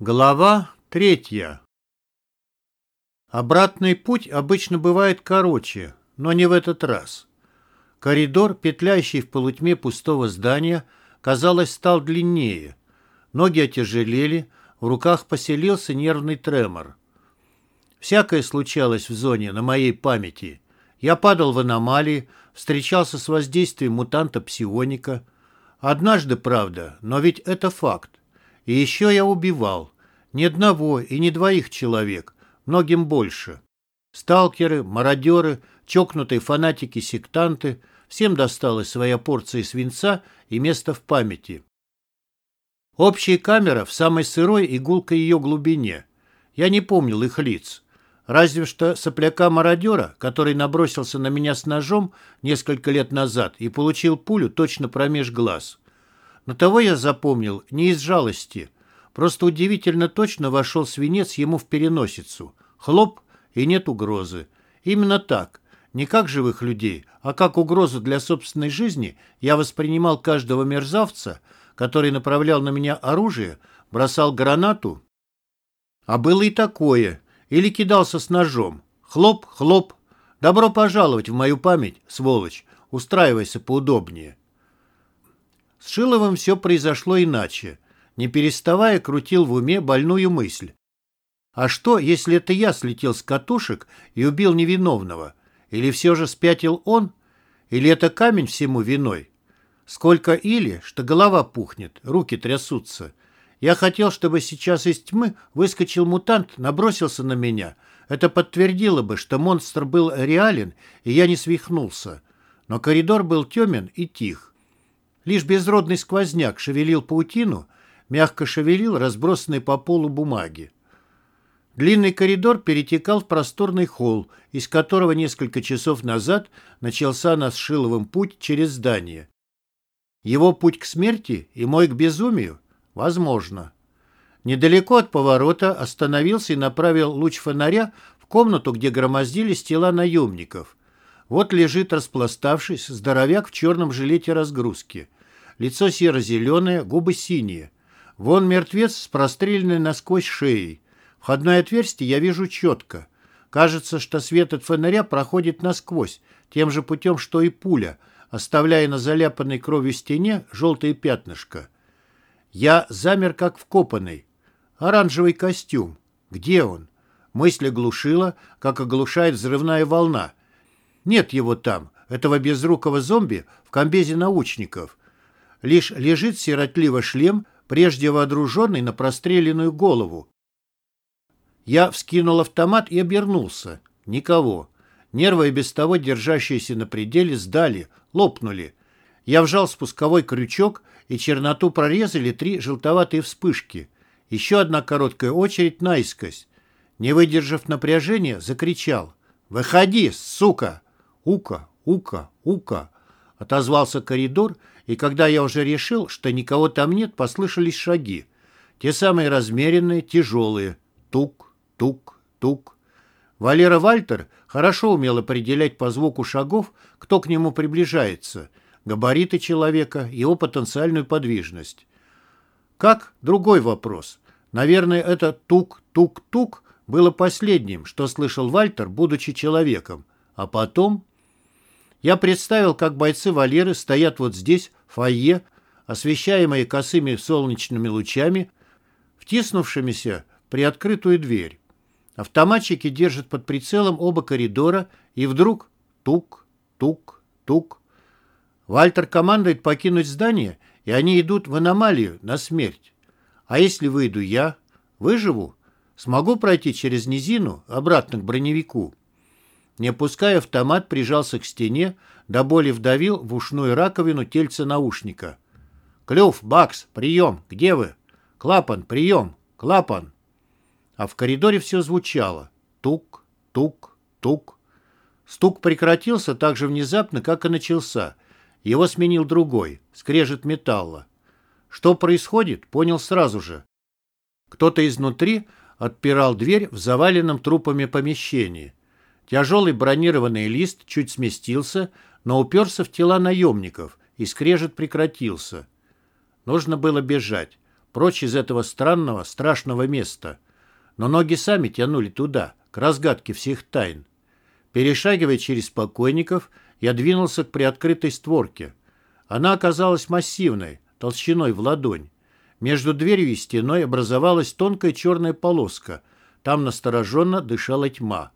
Глава третья. Обратный путь обычно бывает короче, но не в этот раз. Коридор, петляющий в полутьме пустого здания, казалось, стал длиннее. Ноги отяжелели, в руках поселился нервный тремор. Всякое случалось в зоне на моей памяти. Я падал в аномалии, встречался с воздействием мутанта-псионика. Однажды, правда, но ведь это факт. И еще я убивал. Ни одного и ни двоих человек, многим больше. Сталкеры, мародеры, чокнутые фанатики-сектанты, всем досталась своя порция свинца и место в памяти. Общая камера в самой сырой и гулкой ее глубине. Я не помнил их лиц. Разве что сопляка-мародера, который набросился на меня с ножом несколько лет назад и получил пулю точно промеж глаз. Но того я запомнил не из жалости. Просто удивительно точно вошел свинец ему в переносицу. Хлоп, и нет угрозы. Именно так. Не как живых людей, а как угрозу для собственной жизни я воспринимал каждого мерзавца, который направлял на меня оружие, бросал гранату. А было и такое. Или кидался с ножом. Хлоп, хлоп. Добро пожаловать в мою память, сволочь. Устраивайся поудобнее. С Шиловым все произошло иначе. Не переставая, крутил в уме больную мысль. А что, если это я слетел с катушек и убил невиновного? Или все же спятил он? Или это камень всему виной? Сколько или, что голова пухнет, руки трясутся. Я хотел, чтобы сейчас из тьмы выскочил мутант, набросился на меня. Это подтвердило бы, что монстр был реален, и я не свихнулся. Но коридор был темен и тих. Лишь безродный сквозняк шевелил паутину, мягко шевелил разбросанные по полу бумаги. Длинный коридор перетекал в просторный холл, из которого несколько часов назад начался наш Шиловым путь через здание. Его путь к смерти и мой к безумию? Возможно. Недалеко от поворота остановился и направил луч фонаря в комнату, где громоздились тела наемников. Вот лежит распластавшись здоровяк в черном жилете разгрузки. Лицо серо-зеленое, губы синие. Вон мертвец с простреленной насквозь шеей. Входное отверстие я вижу четко. Кажется, что свет от фонаря проходит насквозь, тем же путем, что и пуля, оставляя на заляпанной кровью стене желтые пятнышко. Я замер, как вкопанный. Оранжевый костюм. Где он? Мысль оглушила, как оглушает взрывная волна. Нет его там, этого безрукого зомби в комбезе научников. Лишь лежит сиротливо шлем, прежде водруженный на простреленную голову. Я вскинул автомат и обернулся. Никого. Нервы, и без того держащиеся на пределе, сдали, лопнули. Я вжал спусковой крючок, и черноту прорезали три желтоватые вспышки. Еще одна короткая очередь наискось. Не выдержав напряжения, закричал. «Выходи, сука!» «Ука, ука, ука!» Отозвался коридор, и когда я уже решил, что никого там нет, послышались шаги. Те самые размеренные, тяжелые. Тук, тук, тук. Валера Вальтер хорошо умел определять по звуку шагов, кто к нему приближается, габариты человека, его потенциальную подвижность. Как? Другой вопрос. Наверное, это тук-тук-тук было последним, что слышал Вальтер, будучи человеком. А потом... Я представил, как бойцы Валеры стоят вот здесь, фойе, освещаемые косыми солнечными лучами, втиснувшимися при открытую дверь. Автоматчики держат под прицелом оба коридора, и вдруг тук, тук, тук. Вальтер командует покинуть здание, и они идут в аномалию на смерть. А если выйду я? Выживу? Смогу пройти через низину обратно к броневику? Не опуская автомат, прижался к стене, до боли вдавил в ушную раковину тельца наушника. «Клюв, Бакс, прием! Где вы? Клапан, прием! Клапан!» А в коридоре все звучало. Тук, тук, тук. Стук прекратился так же внезапно, как и начался. Его сменил другой, скрежет металла. Что происходит, понял сразу же. Кто-то изнутри отпирал дверь в заваленном трупами помещении. Тяжелый бронированный лист чуть сместился, но уперся в тела наемников, и скрежет прекратился. Нужно было бежать. прочь из этого странного, страшного места. Но ноги сами тянули туда, к разгадке всех тайн. Перешагивая через покойников, я двинулся к приоткрытой створке. Она оказалась массивной, толщиной в ладонь. Между дверью и стеной образовалась тонкая черная полоска. Там настороженно дышала тьма.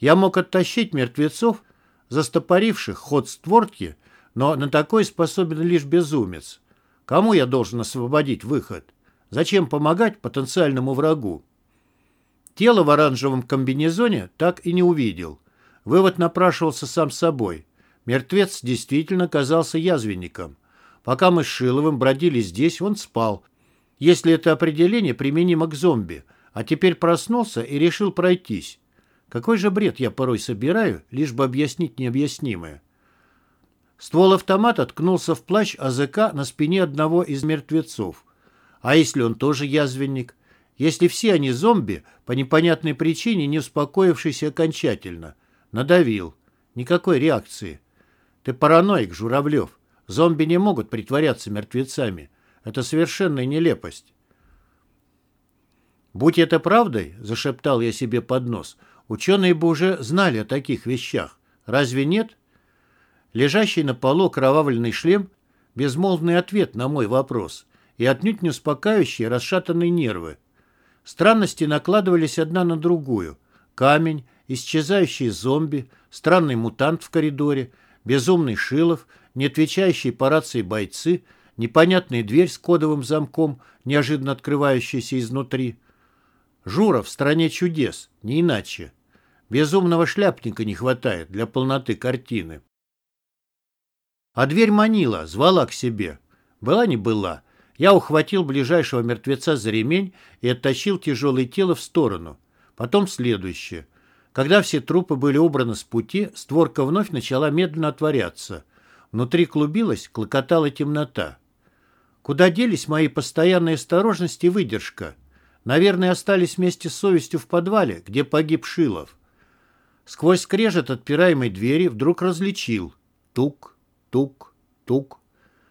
Я мог оттащить мертвецов, застопоривших ход створки, но на такой способен лишь безумец. Кому я должен освободить выход? Зачем помогать потенциальному врагу? Тело в оранжевом комбинезоне так и не увидел. Вывод напрашивался сам собой. Мертвец действительно казался язвенником. Пока мы с Шиловым бродили здесь, он спал. Если это определение применимо к зомби, а теперь проснулся и решил пройтись. Какой же бред я порой собираю, лишь бы объяснить необъяснимое. Ствол автомата ткнулся в плащ АЗК на спине одного из мертвецов. А если он тоже язвенник? Если все они зомби, по непонятной причине не успокоившиеся окончательно? Надавил. Никакой реакции. Ты параноик, Журавлев. Зомби не могут притворяться мертвецами. Это совершенная нелепость. «Будь это правдой», — зашептал я себе под нос, — «ученые бы уже знали о таких вещах. Разве нет?» Лежащий на полу кровавленный шлем — безмолвный ответ на мой вопрос и отнюдь не успокаивающие расшатанные нервы. Странности накладывались одна на другую. Камень, исчезающий зомби, странный мутант в коридоре, безумный Шилов, не отвечающие по рации бойцы, непонятная дверь с кодовым замком, неожиданно открывающаяся изнутри. Жура в стране чудес, не иначе. Безумного шляпника не хватает для полноты картины. А дверь манила, звала к себе. Была не была. Я ухватил ближайшего мертвеца за ремень и оттащил тяжелое тело в сторону. Потом следующее. Когда все трупы были убраны с пути, створка вновь начала медленно отворяться. Внутри клубилась, клокотала темнота. Куда делись мои постоянные осторожность и выдержка? Наверное, остались вместе с совестью в подвале, где погиб Шилов. Сквозь скрежет отпираемой двери вдруг различил. Тук, тук, тук.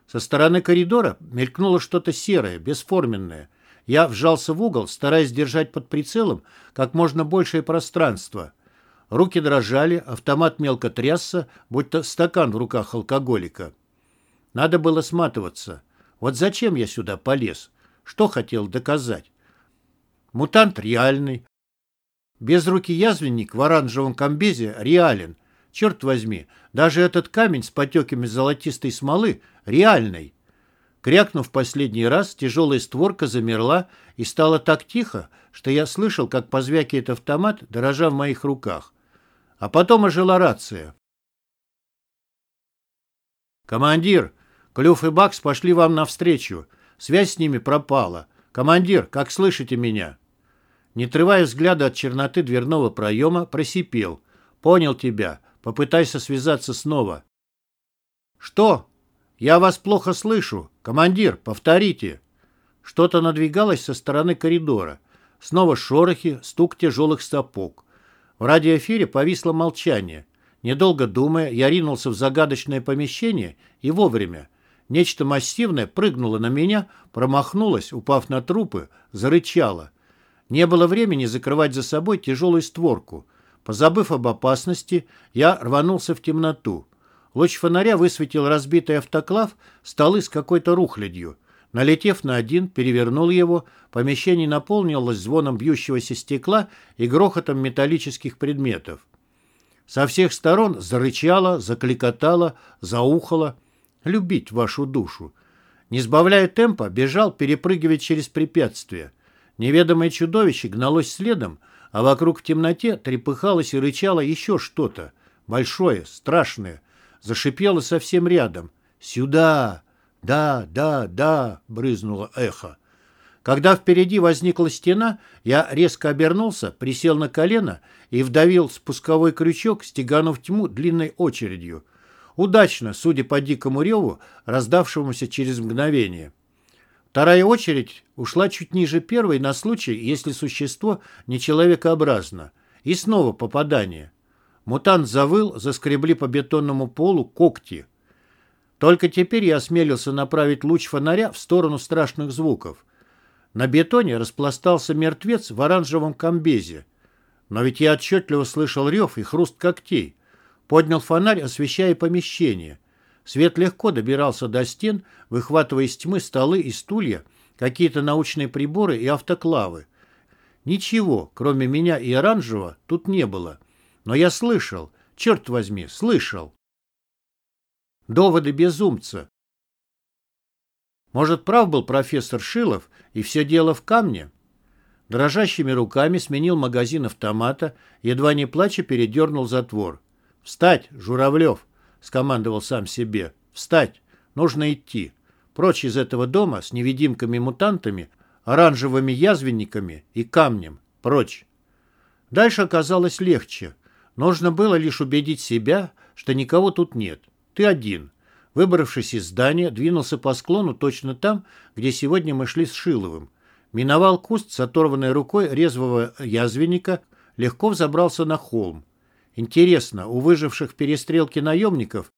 Со стороны коридора мелькнуло что-то серое, бесформенное. Я вжался в угол, стараясь держать под прицелом как можно большее пространство. Руки дрожали, автомат мелко трясся, будто стакан в руках алкоголика. Надо было сматываться. Вот зачем я сюда полез? Что хотел доказать? Мутант реальный. Без руки язвенник в оранжевом комбезе реален. Черт возьми, даже этот камень с потеками золотистой смолы реальный. Крякнув последний раз, тяжелая створка замерла и стало так тихо, что я слышал, как позвякивает автомат, дорожа в моих руках. А потом ожила рация. «Командир, Клюв и Бакс пошли вам навстречу. Связь с ними пропала. Командир, как слышите меня?» Не отрывая взгляда от черноты дверного проема, просипел. «Понял тебя. Попытайся связаться снова». «Что?» «Я вас плохо слышу. Командир, повторите». Что-то надвигалось со стороны коридора. Снова шорохи, стук тяжелых сапог. В радиоэфире повисло молчание. Недолго думая, я ринулся в загадочное помещение и вовремя. Нечто массивное прыгнуло на меня, промахнулось, упав на трупы, зарычало. Не было времени закрывать за собой тяжелую створку. Позабыв об опасности, я рванулся в темноту. Луч фонаря высветил разбитый автоклав, столы с какой-то рухлядью. Налетев на один, перевернул его, помещение наполнилось звоном бьющегося стекла и грохотом металлических предметов. Со всех сторон зарычало, закликотало, заухало. Любить вашу душу. Не сбавляя темпа, бежал, перепрыгивая через препятствия. Неведомое чудовище гналось следом, а вокруг в темноте трепыхалось и рычало еще что-то. Большое, страшное, зашипело совсем рядом. «Сюда!» «Да, да, да!» — брызнуло эхо. Когда впереди возникла стена, я резко обернулся, присел на колено и вдавил спусковой крючок, стеганув тьму длинной очередью. Удачно, судя по дикому реву, раздавшемуся через мгновение. Вторая очередь ушла чуть ниже первой на случай, если существо не человекообразно. И снова попадание. Мутант завыл, заскребли по бетонному полу когти. Только теперь я осмелился направить луч фонаря в сторону страшных звуков. На бетоне распластался мертвец в оранжевом комбезе. Но ведь я отчетливо слышал рев и хруст когтей. Поднял фонарь, освещая помещение. Свет легко добирался до стен, выхватывая из тьмы столы и стулья, какие-то научные приборы и автоклавы. Ничего, кроме меня и оранжевого, тут не было. Но я слышал, черт возьми, слышал. Доводы безумца. Может, прав был профессор Шилов, и все дело в камне? Дрожащими руками сменил магазин автомата, едва не плача передернул затвор. «Встать, Журавлев!» — скомандовал сам себе. «Встать! Нужно идти. Прочь из этого дома с невидимками-мутантами, оранжевыми язвенниками и камнем. Прочь!» Дальше оказалось легче. Нужно было лишь убедить себя, что никого тут нет. Ты один. Выбравшись из здания, двинулся по склону точно там, где сегодня мы шли с Шиловым. Миновал куст с оторванной рукой резвого язвенника, легко взобрался на холм. Интересно, у выживших в перестрелке наемников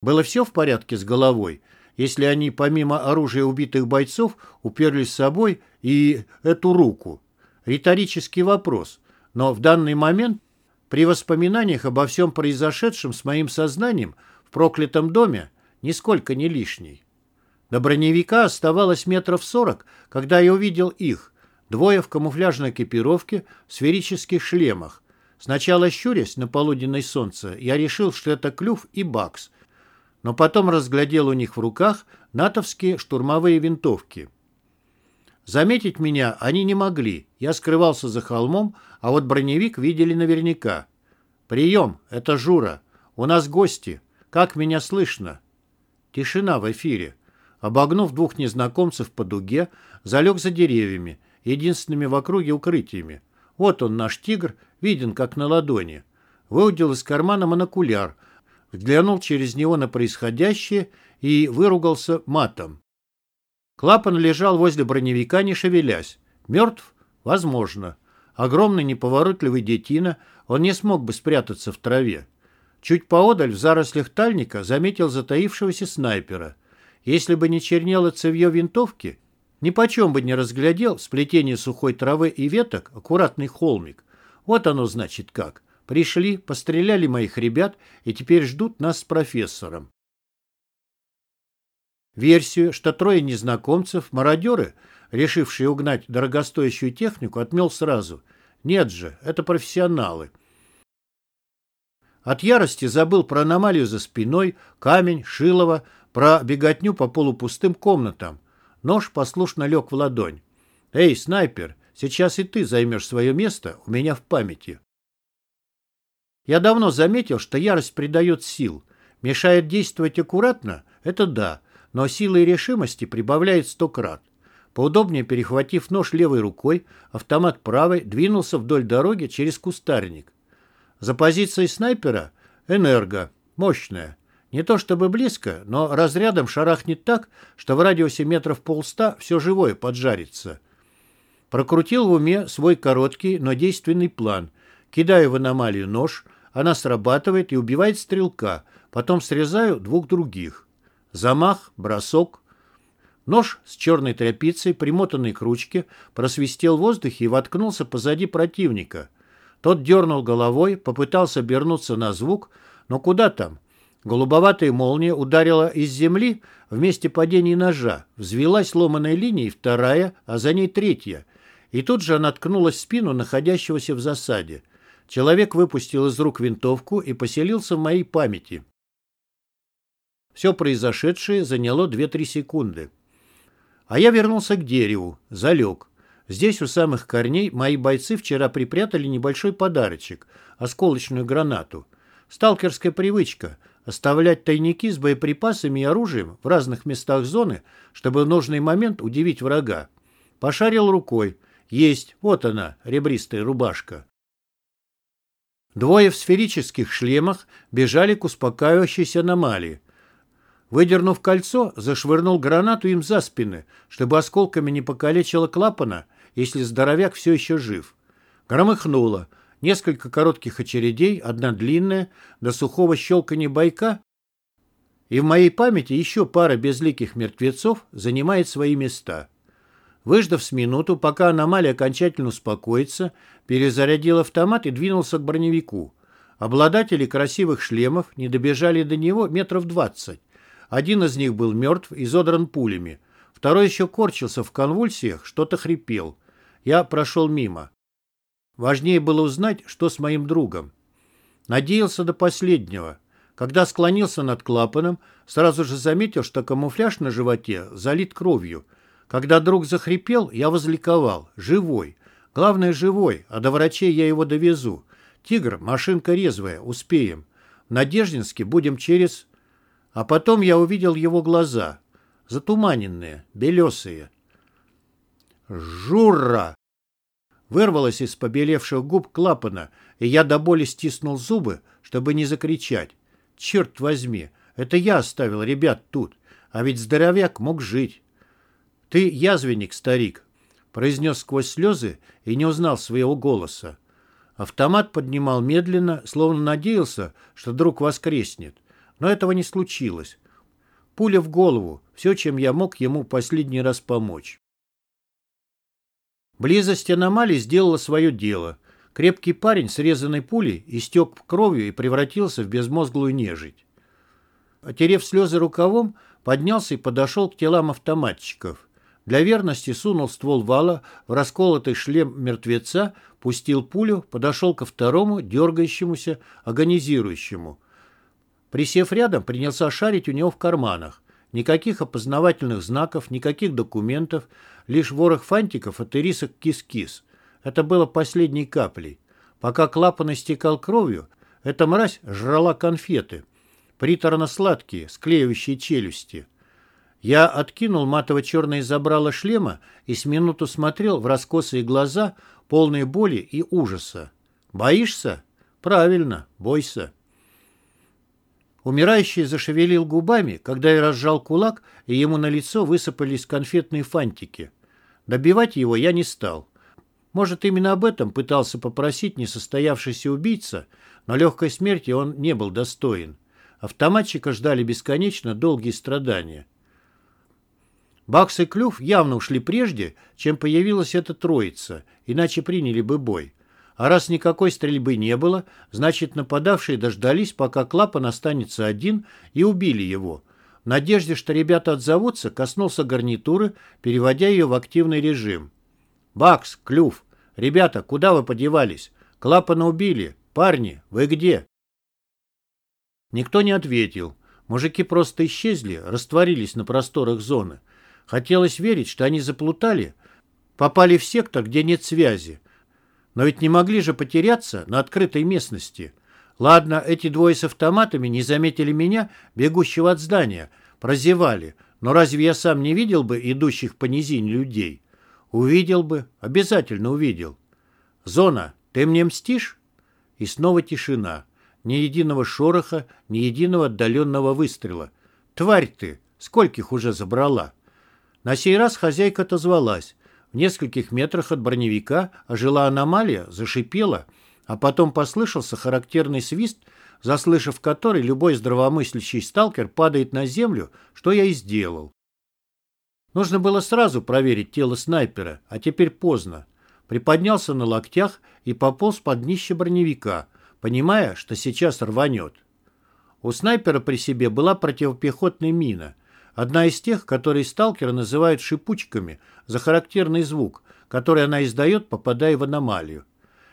было все в порядке с головой, если они помимо оружия убитых бойцов уперлись с собой и эту руку? Риторический вопрос, но в данный момент при воспоминаниях обо всем произошедшем с моим сознанием в проклятом доме нисколько не лишний. До броневика оставалось метров сорок, когда я увидел их, двое в камуфляжной экипировке в сферических шлемах. Сначала щурясь на полуденное солнце, я решил, что это Клюв и Бакс, но потом разглядел у них в руках натовские штурмовые винтовки. Заметить меня они не могли, я скрывался за холмом, а вот броневик видели наверняка. «Прием, это Жура. У нас гости. Как меня слышно?» Тишина в эфире. Обогнув двух незнакомцев по дуге, залег за деревьями, единственными в округе укрытиями. Вот он, наш тигр, виден как на ладони. Выудил из кармана монокуляр, взглянул через него на происходящее и выругался матом. Клапан лежал возле броневика, не шевелясь. Мертв? Возможно. Огромный неповоротливый детина, он не смог бы спрятаться в траве. Чуть поодаль в зарослях тальника заметил затаившегося снайпера. Если бы не чернело цевье винтовки, ни почем бы не разглядел сплетение сухой травы и веток аккуратный холмик. Вот оно значит как. Пришли, постреляли моих ребят и теперь ждут нас с профессором. Версию, что трое незнакомцев, мародеры, решившие угнать дорогостоящую технику, отмел сразу. Нет же, это профессионалы. От ярости забыл про аномалию за спиной, камень, шилово, про беготню по полупустым комнатам. Нож послушно лег в ладонь. «Эй, снайпер, сейчас и ты займешь свое место у меня в памяти». Я давно заметил, что ярость придает сил. Мешает действовать аккуратно – это да, но силы и решимости прибавляет сто крат. Поудобнее перехватив нож левой рукой, автомат правой двинулся вдоль дороги через кустарник. За позицией снайпера энерго, мощная. Не то чтобы близко, но разрядом шарахнет так, что в радиусе метров полста все живое поджарится. Прокрутил в уме свой короткий, но действенный план. Кидаю в аномалию нож, она срабатывает и убивает стрелка, потом срезаю двух других. Замах, бросок. Нож с черной тряпицей, примотанный к ручке, просвистел в воздухе и воткнулся позади противника – тот дернул головой, попытался обернуться на звук, но куда там? Голубоватая молния ударила из земли в месте падения ножа. Взвелась ломаной линией вторая, а за ней третья. И тут же она ткнулась в спину находящегося в засаде. Человек выпустил из рук винтовку и поселился в моей памяти. Все произошедшее заняло 2-3 секунды. А я вернулся к дереву, залег. Здесь у самых корней мои бойцы вчера припрятали небольшой подарочек – осколочную гранату. Сталкерская привычка – оставлять тайники с боеприпасами и оружием в разных местах зоны, чтобы в нужный момент удивить врага. Пошарил рукой. Есть, вот она, ребристая рубашка. Двое в сферических шлемах бежали к успокаивающейся аномалии. Выдернув кольцо, зашвырнул гранату им за спины, чтобы осколками не покалечило клапана если здоровяк все еще жив. Громыхнуло. Несколько коротких очередей, одна длинная, до сухого щелканья бойка, и в моей памяти еще пара безликих мертвецов занимает свои места. Выждав с минуту, пока аномалия окончательно успокоится, перезарядил автомат и двинулся к броневику. Обладатели красивых шлемов не добежали до него метров двадцать. Один из них был мертв, изодран пулями. Второй еще корчился в конвульсиях, что-то хрипел. Я прошел мимо. Важнее было узнать, что с моим другом. Надеялся до последнего. Когда склонился над клапаном, сразу же заметил, что камуфляж на животе залит кровью. Когда друг захрипел, я возликовал. Живой. Главное, живой, а до врачей я его довезу. Тигр, машинка резвая, успеем. В Надеждинске будем через... А потом я увидел его глаза. Затуманенные, белесые. «Жура!» Вырвалось из побелевших губ клапана, и я до боли стиснул зубы, чтобы не закричать. Черт возьми, это я оставил ребят тут, а ведь здоровяк мог жить. Ты язвенник, старик, произнес сквозь слезы и не узнал своего голоса. Автомат поднимал медленно, словно надеялся, что друг воскреснет. Но этого не случилось. Пуля в голову, все, чем я мог ему последний раз помочь. Близость аномалии сделала свое дело. Крепкий парень, срезанной пулей, истек кровью и превратился в безмозглую нежить. Отерев слезы рукавом, поднялся и подошел к телам автоматчиков. Для верности сунул ствол вала в расколотый шлем мертвеца, пустил пулю, подошел ко второму, дергающемуся, агонизирующему. Присев рядом, принялся шарить у него в карманах. Никаких опознавательных знаков, никаких документов, лишь ворох фантиков от ирисок кис-кис. Это было последней каплей. Пока клапан истекал кровью, эта мразь жрала конфеты. Приторно-сладкие, склеивающие челюсти. Я откинул матово-черное забрало шлема и с минуту смотрел в раскосые глаза, полные боли и ужаса. «Боишься?» «Правильно, бойся». Умирающий зашевелил губами, когда я разжал кулак, и ему на лицо высыпались конфетные фантики. Добивать его я не стал. Может, именно об этом пытался попросить несостоявшийся убийца, но легкой смерти он не был достоин. Автоматчика ждали бесконечно долгие страдания. Бакс и Клюв явно ушли прежде, чем появилась эта троица, иначе приняли бы бой. А раз никакой стрельбы не было, значит нападавшие дождались, пока клапан останется один, и убили его. В надежде, что ребята отзовутся, коснулся гарнитуры, переводя ее в активный режим. «Бакс, Клюв! Ребята, куда вы подевались? Клапана убили! Парни, вы где?» Никто не ответил. Мужики просто исчезли, растворились на просторах зоны. Хотелось верить, что они заплутали, попали в сектор, где нет связи. Но ведь не могли же потеряться на открытой местности. Ладно, эти двое с автоматами не заметили меня, бегущего от здания, прозевали. Но разве я сам не видел бы идущих по низине людей? Увидел бы, обязательно увидел. «Зона, ты мне мстишь?» И снова тишина. Ни единого шороха, ни единого отдаленного выстрела. «Тварь ты! Скольких уже забрала?» На сей раз хозяйка отозвалась. В нескольких метрах от броневика ожила аномалия, зашипела, а потом послышался характерный свист, заслышав который любой здравомыслящий сталкер падает на землю, что я и сделал. Нужно было сразу проверить тело снайпера, а теперь поздно. Приподнялся на локтях и пополз под днище броневика, понимая, что сейчас рванет. У снайпера при себе была противопехотная мина – Одна из тех, которые сталкеры называют шипучками за характерный звук, который она издает, попадая в аномалию.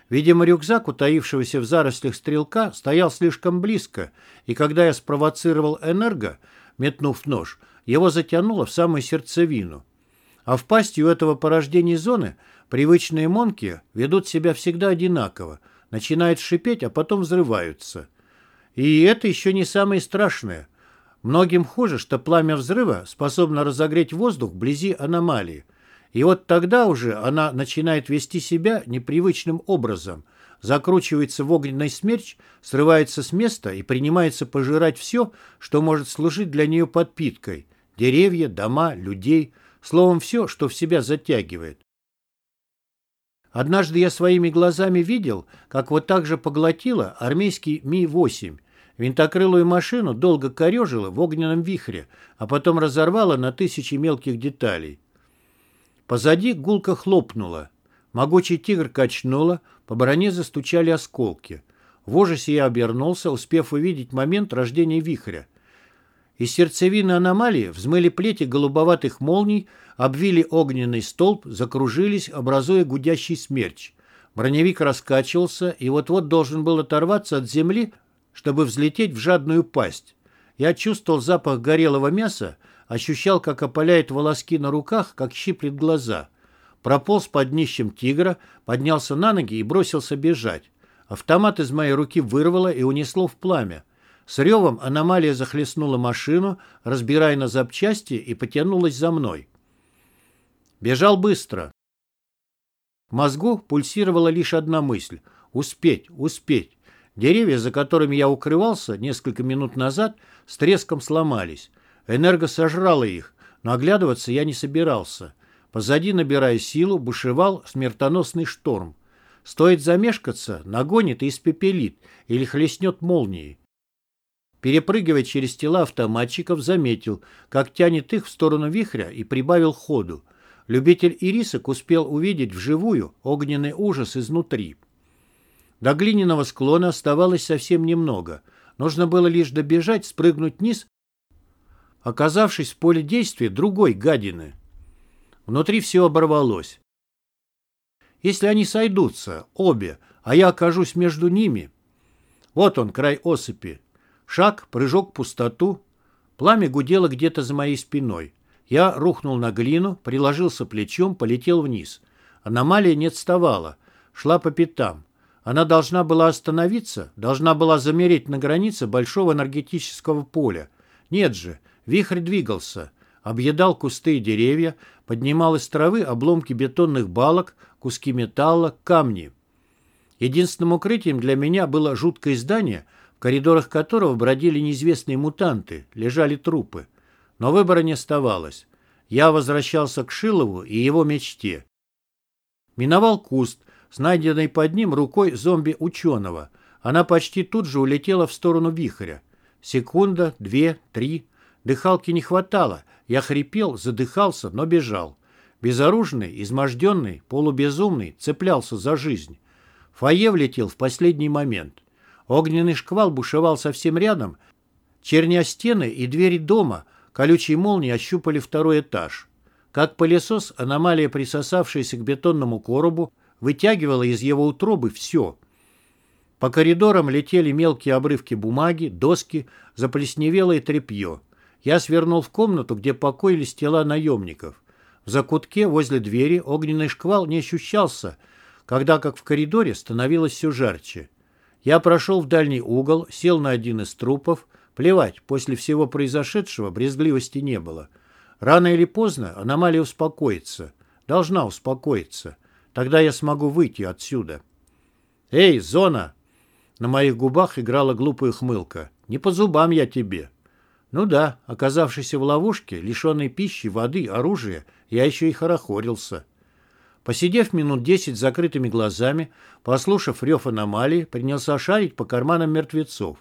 Видимо, рюкзак, утаившегося в зарослях стрелка, стоял слишком близко, и когда я спровоцировал энерго, метнув нож, его затянуло в самую сердцевину. А в пасти у этого порождения зоны привычные монки ведут себя всегда одинаково, начинают шипеть, а потом взрываются. И это еще не самое страшное – Многим хуже, что пламя взрыва способно разогреть воздух вблизи аномалии. И вот тогда уже она начинает вести себя непривычным образом, закручивается в огненный смерч, срывается с места и принимается пожирать все, что может служить для нее подпиткой. Деревья, дома, людей, словом, все, что в себя затягивает. Однажды я своими глазами видел, как вот так же поглотила армейский Ми-8, Винтокрылую машину долго корежило в огненном вихре, а потом разорвало на тысячи мелких деталей. Позади гулко хлопнуло. Могучий тигр качнуло, по броне застучали осколки. В ужасе я обернулся, успев увидеть момент рождения вихря. Из сердцевины аномалии взмыли плети голубоватых молний, обвили огненный столб, закружились, образуя гудящий смерч. Броневик раскачивался и вот-вот должен был оторваться от земли, чтобы взлететь в жадную пасть. Я чувствовал запах горелого мяса, ощущал, как опаляет волоски на руках, как щиплет глаза. Прополз под днищем тигра, поднялся на ноги и бросился бежать. Автомат из моей руки вырвало и унесло в пламя. С ревом аномалия захлестнула машину, разбирая на запчасти, и потянулась за мной. Бежал быстро. В мозгу пульсировала лишь одна мысль — успеть, успеть. Деревья, за которыми я укрывался несколько минут назад, с треском сломались. Энерго сожрала их, но оглядываться я не собирался. Позади, набирая силу, бушевал смертоносный шторм. Стоит замешкаться, нагонит и испепелит, или хлестнет молнией. Перепрыгивая через тела автоматчиков, заметил, как тянет их в сторону вихря и прибавил ходу. Любитель ирисок успел увидеть вживую огненный ужас изнутри. До глиняного склона оставалось совсем немного. Нужно было лишь добежать, спрыгнуть вниз, оказавшись в поле действия другой гадины. Внутри все оборвалось. Если они сойдутся, обе, а я окажусь между ними... Вот он, край осыпи. Шаг, прыжок в пустоту. Пламя гудело где-то за моей спиной. Я рухнул на глину, приложился плечом, полетел вниз. Аномалия не отставала, шла по пятам. Она должна была остановиться, должна была замереть на границе большого энергетического поля. Нет же, вихрь двигался, объедал кусты и деревья, поднимал из травы обломки бетонных балок, куски металла, камни. Единственным укрытием для меня было жуткое здание — в коридорах которого бродили неизвестные мутанты, лежали трупы. Но выбора не оставалось. Я возвращался к Шилову и его мечте. Миновал куст с найденной под ним рукой зомби-ученого. Она почти тут же улетела в сторону вихря. Секунда, две, три. Дыхалки не хватало. Я хрипел, задыхался, но бежал. Безоружный, изможденный, полубезумный, цеплялся за жизнь. Фойе влетел в последний момент. Огненный шквал бушевал совсем рядом. Черня стены и двери дома, колючие молнии ощупали второй этаж. Как пылесос, аномалия, присосавшаяся к бетонному коробу, вытягивала из его утробы все. По коридорам летели мелкие обрывки бумаги, доски, заплесневелое тряпье. Я свернул в комнату, где покоились тела наемников. В закутке возле двери огненный шквал не ощущался, когда, как в коридоре, становилось все жарче. Я прошел в дальний угол, сел на один из трупов. Плевать, после всего произошедшего брезгливости не было. Рано или поздно аномалия успокоится. Должна успокоиться. Тогда я смогу выйти отсюда. «Эй, зона!» На моих губах играла глупая хмылка. «Не по зубам я тебе». Ну да, оказавшийся в ловушке, лишенной пищи, воды, оружия, я еще и хорохорился. Посидев минут десять с закрытыми глазами, послушав рев аномалии, принялся шарить по карманам мертвецов.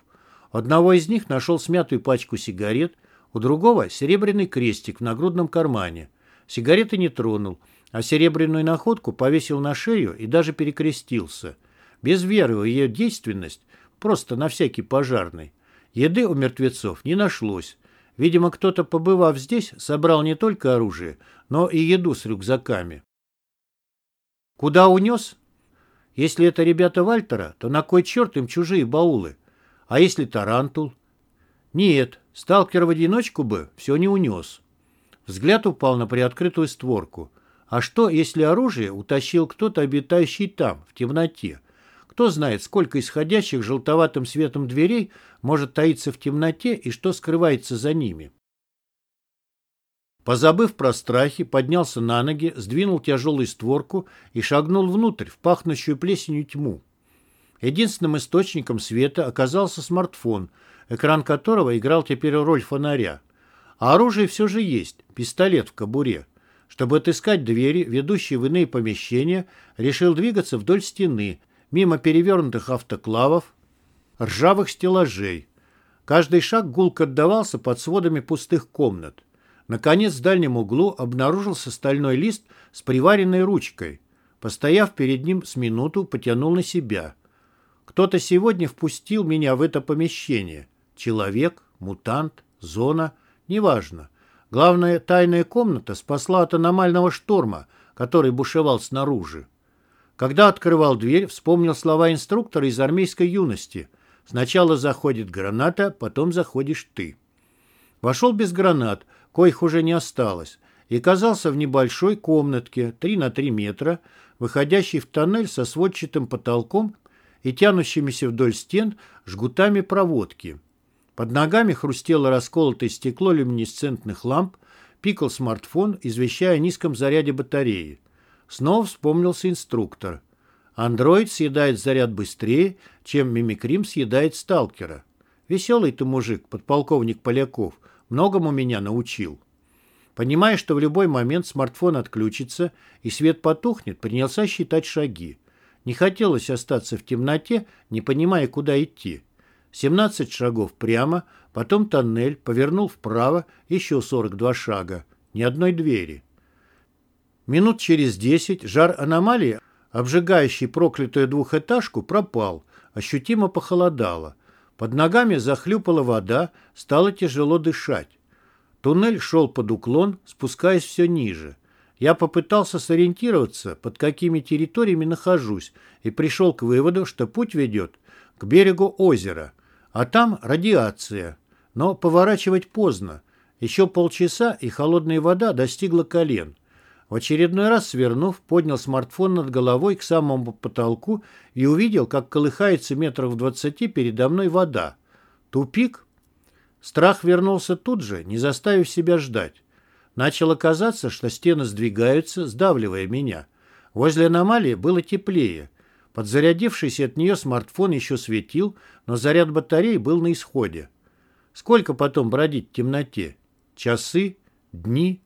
Одного из них нашел смятую пачку сигарет, у другого — серебряный крестик в нагрудном кармане. Сигареты не тронул, а серебряную находку повесил на шею и даже перекрестился. Без веры в ее действенность, просто на всякий пожарный. Еды у мертвецов не нашлось. Видимо, кто-то, побывав здесь, собрал не только оружие, но и еду с рюкзаками. Куда унес? Если это ребята Вальтера, то на кой черт им чужие баулы? А если тарантул? Нет, сталкер в одиночку бы все не унес. Взгляд упал на приоткрытую створку. А что, если оружие утащил кто-то, обитающий там, в темноте? Кто знает, сколько исходящих желтоватым светом дверей может таиться в темноте и что скрывается за ними? Позабыв про страхи, поднялся на ноги, сдвинул тяжелую створку и шагнул внутрь, в пахнущую плесенью тьму. Единственным источником света оказался смартфон, экран которого играл теперь роль фонаря. А оружие все же есть, пистолет в кобуре. Чтобы отыскать двери, ведущие в иные помещения, решил двигаться вдоль стены, мимо перевернутых автоклавов, ржавых стеллажей. Каждый шаг гулко отдавался под сводами пустых комнат. Наконец, в дальнем углу обнаружился стальной лист с приваренной ручкой. Постояв перед ним с минуту, потянул на себя. Кто-то сегодня впустил меня в это помещение. Человек, мутант, зона, неважно. Главное, тайная комната спасла от аномального шторма, который бушевал снаружи. Когда открывал дверь, вспомнил слова инструктора из армейской юности. Сначала заходит граната, потом заходишь ты. Вошел без гранат, коих уже не осталось, и оказался в небольшой комнатке 3 на 3 метра, выходящей в тоннель со сводчатым потолком и тянущимися вдоль стен жгутами проводки. Под ногами хрустело расколотое стекло люминесцентных ламп, пикал смартфон, извещая о низком заряде батареи. Снова вспомнился инструктор. Андроид съедает заряд быстрее, чем мимикрим съедает сталкера. Веселый ты мужик, подполковник Поляков, многому меня научил. Понимая, что в любой момент смартфон отключится и свет потухнет, принялся считать шаги. Не хотелось остаться в темноте, не понимая, куда идти. 17 шагов прямо, потом тоннель, повернул вправо, еще 42 шага. Ни одной двери. Минут через 10 жар аномалии, обжигающий проклятую двухэтажку, пропал. Ощутимо похолодало. Под ногами захлюпала вода, стало тяжело дышать. Туннель шел под уклон, спускаясь все ниже. Я попытался сориентироваться, под какими территориями нахожусь, и пришел к выводу, что путь ведет к берегу озера – а там радиация. Но поворачивать поздно. Еще полчаса, и холодная вода достигла колен. В очередной раз, свернув, поднял смартфон над головой к самому потолку и увидел, как колыхается метров в двадцати передо мной вода. Тупик? Страх вернулся тут же, не заставив себя ждать. Начало казаться, что стены сдвигаются, сдавливая меня. Возле аномалии было теплее. Подзарядившийся от нее смартфон еще светил, но заряд батареи был на исходе. Сколько потом бродить в темноте? Часы? Дни?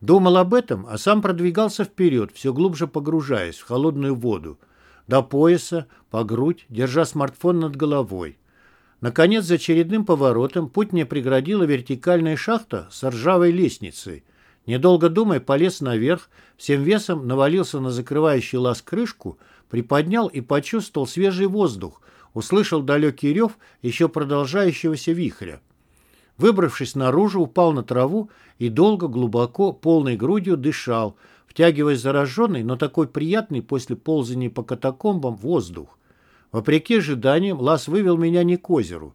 Думал об этом, а сам продвигался вперед, все глубже погружаясь в холодную воду. До пояса, по грудь, держа смартфон над головой. Наконец, за очередным поворотом путь мне преградила вертикальная шахта с ржавой лестницей. Недолго думая, полез наверх, всем весом навалился на закрывающий лаз крышку, приподнял и почувствовал свежий воздух, услышал далекий рев еще продолжающегося вихря. Выбравшись наружу, упал на траву и долго, глубоко, полной грудью дышал, втягивая зараженный, но такой приятный после ползания по катакомбам воздух. Вопреки ожиданиям, лаз вывел меня не к озеру.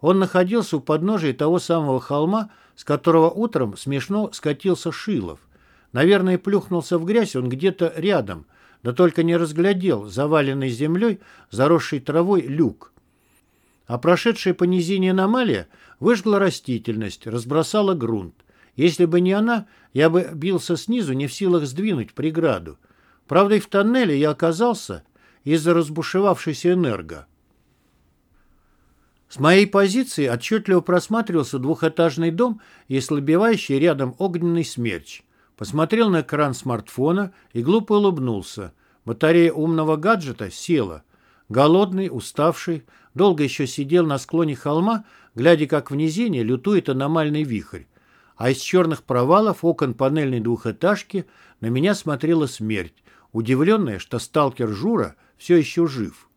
Он находился у подножия того самого холма, с которого утром смешно скатился Шилов. Наверное, плюхнулся в грязь он где-то рядом, да только не разглядел заваленный землей, заросший травой люк. А прошедшая по низине аномалия выжгла растительность, разбросала грунт. Если бы не она, я бы бился снизу, не в силах сдвинуть преграду. Правда, и в тоннеле я оказался из-за разбушевавшейся энерго. С моей позиции отчетливо просматривался двухэтажный дом и слабевающий рядом огненный смерч. Посмотрел на экран смартфона и глупо улыбнулся. Батарея умного гаджета села. Голодный, уставший, долго еще сидел на склоне холма, глядя, как в низине лютует аномальный вихрь. А из черных провалов окон панельной двухэтажки на меня смотрела смерть, удивленная, что сталкер Жура все еще жив.